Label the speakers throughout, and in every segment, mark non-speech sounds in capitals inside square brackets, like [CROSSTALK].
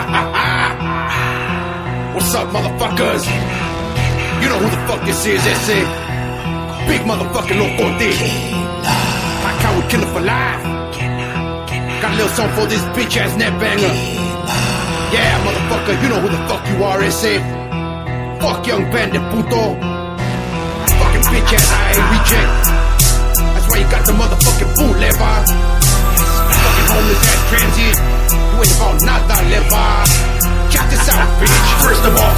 Speaker 1: [LAUGHS] What's up, motherfuckers? You know who the fuck this is, ese. Big motherfucking Lokote. I count with killer for life. Got a little song for this bitch ass net banger. Yeah, motherfucker, you know who the fuck you are, ese. Fuck young bandit, puto. Fucking bitch ass I ain't reject. First of all.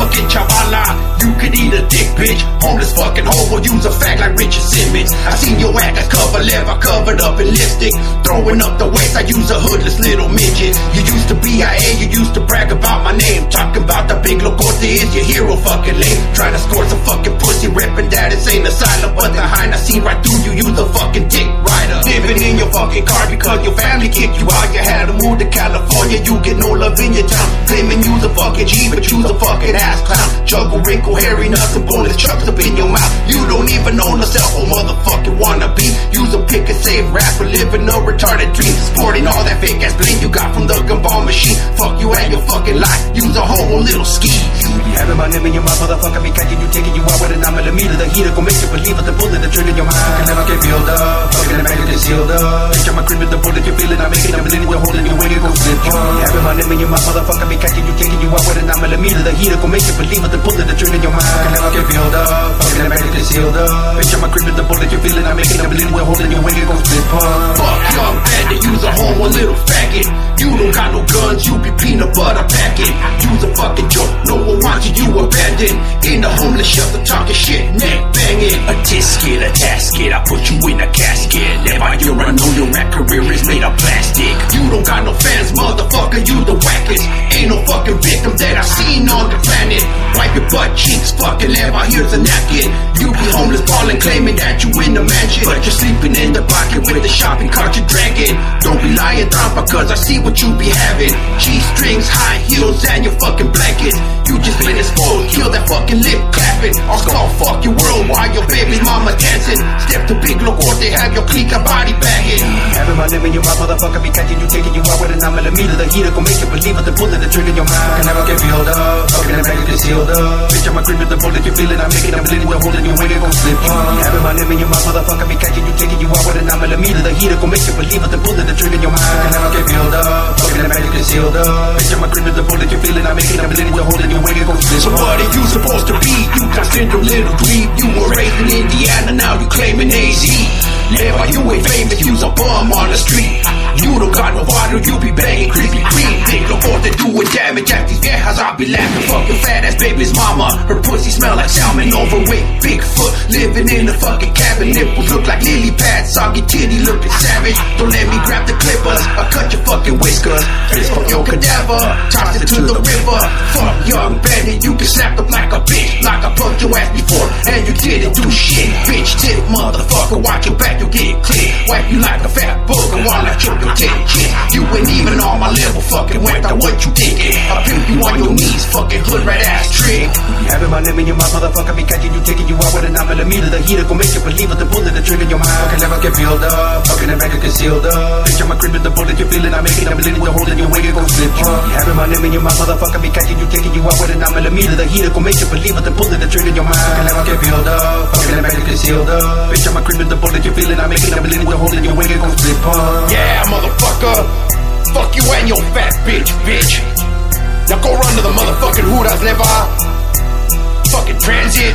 Speaker 1: You could eat a dick, bitch. Homeless fucking will use a fact like Richard Simmons. I seen your act as cover lever, covered up in lipstick. Throwing up the waist, I use a hoodless little midget. You used to be you used to brag about my name. Talking about the big Lokote is your hero, fucking lame. Trying to score some fucking pussy, ripping that insane asylum. But behind, I see right through you, use a fucking dick rider. Living in your fucking car because your family fucking G, but you's a fucking ass clown. Juggle, wrinkle, hairy nuts, and boneless chucks up in your mouth. You don't even own a cell motherfucking wannabe. Use a pick and save rapper, living a retarded dream. Sporting all that fake ass bling you got from the gumball machine. Fuck you and your fucking life. Use a whole little ski.
Speaker 2: You be having my name in your mouth, motherfucker. Be catching you, taking you out with a 9 millimeter. The heater gon' make you believe it. The bullet, the trigger in your mind. Fucking never get filled up. Fucking the get sealed up. Bitch, I'm a cream with the bullet. You feeling, I'm making a million. You're holding your wing, it. You be having my name in your mouth, motherfucker. Be catching you, taking you out with a 9 millimeter. The heater gon' make you believe it. The bullet, the trigger in your mind. Fucking never get filled up. Fucking the get sealed up. Bitch, I'm a cream with the bullet. You feeling, I'm making a million. You're holding your wing, it gon' slip.
Speaker 1: Fuck young bandit, use a homo little faggot. You don't got no guns, you be peanut butter packing. Use a fucking joke, no one wants you, you abandoned. In the homeless shelter talking shit, neck banging. A tisket, a tasket, I put you in a casket. Never you're a know your fucking lever, here's a napkin. You be homeless balling, claiming that you in the mansion. But you're sleeping in the pocket with the shopping cart you're dragging. Don't be lying down because I see what you be having. G-strings, high heels, and your fucking blankets. You just been exposed, kill that fucking lip clapping. I'll skull fuck your world while your baby's mama dancing. Step to big look or they have your clique body bagging.
Speaker 2: My name in your mouth, motherfucker. Be catching you, taking you out with a 9 millimeter. The heater gon' make you believe it. The bullet, the trigger in your mind. Fucking never get filled up. Fucking the bag get sealed up. Bitch, I'm a cream with the bullet. You feeling, I'm making a million. We're holding your wing, it gon' slip. Having my name in your mouth, motherfucker. Be catching you, taking you out with a 9 millimeter. The heater gon' make you believe it. The bullet, the trigger in your mind. Fucking never get filled up. Fucking the bag get sealed up. Bitch, I'm a cream with the bullet. You feeling, I'm making a million. We're holding your wing, it gon' slip.
Speaker 1: So what are you supposed to be? You got syndrome, little dweeb. You were raised in Indiana, now you claiming AZ. Never you ain't famous, you's a bum on the street. You don't got no water, you be banging creepy creep. Big look what they doing damage at these viejas, I be laughing. Fuck your fat ass baby's mama. Her pussy smell like salmon, overweight, Bigfoot. Living in a fucking cabin, nipples look like lily pads. Soggy titty looking savage. Don't let me grab the clippers, I cut your fucking whiskers. Fuck your cadaver, toss it to the river. Fuck young bandit, you can snap up like a bitch. Like I fucked your ass before, and you didn't do shit. Motherfucker, watch your back, you get clear. Wipe you like a fat booger while I choke your titty shit. You ain't even on level, fucking went out what you thinking. I pimp you on your knees, fucking hood rat ass trick.
Speaker 2: You Having my name in your mouth, motherfucker. Be catching you, taking you out with a 9 millimeter. The heater gon' make you believe it. The bullet, the trigger in your mind. Fucking never get filled up. Fucking the bag get sealed up. Bitch, I'm a creep with the bullet. you're feeling, I'm making a million. You're holding your wing, it gon' slip. You having my name in your mouth, motherfucker. Be catching you, taking you out with a 9 millimeter. The heater gon' make you believe it. The bullet, the trigger in your mind. Fucking never get filled up. Fucking the bag get sealed up. Bitch, I'm a creep with the bullet. you're feeling, I'm making a million. You're holding your wing, it gon' slip.
Speaker 1: Yeah, motherfucker. Fuck you and your fat bitch, bitch. Now go run to the motherfucking Hooters, never. Fucking transit.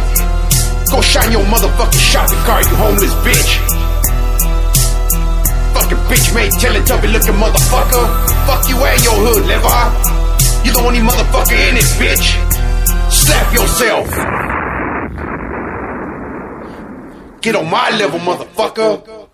Speaker 1: Go shine your motherfucking shopping cart, you homeless bitch. Fucking bitch made Teletubby looking motherfucker. Fuck you and your hood, lever. You the only motherfucker in it, bitch. Slap yourself. Get on my level, motherfucker.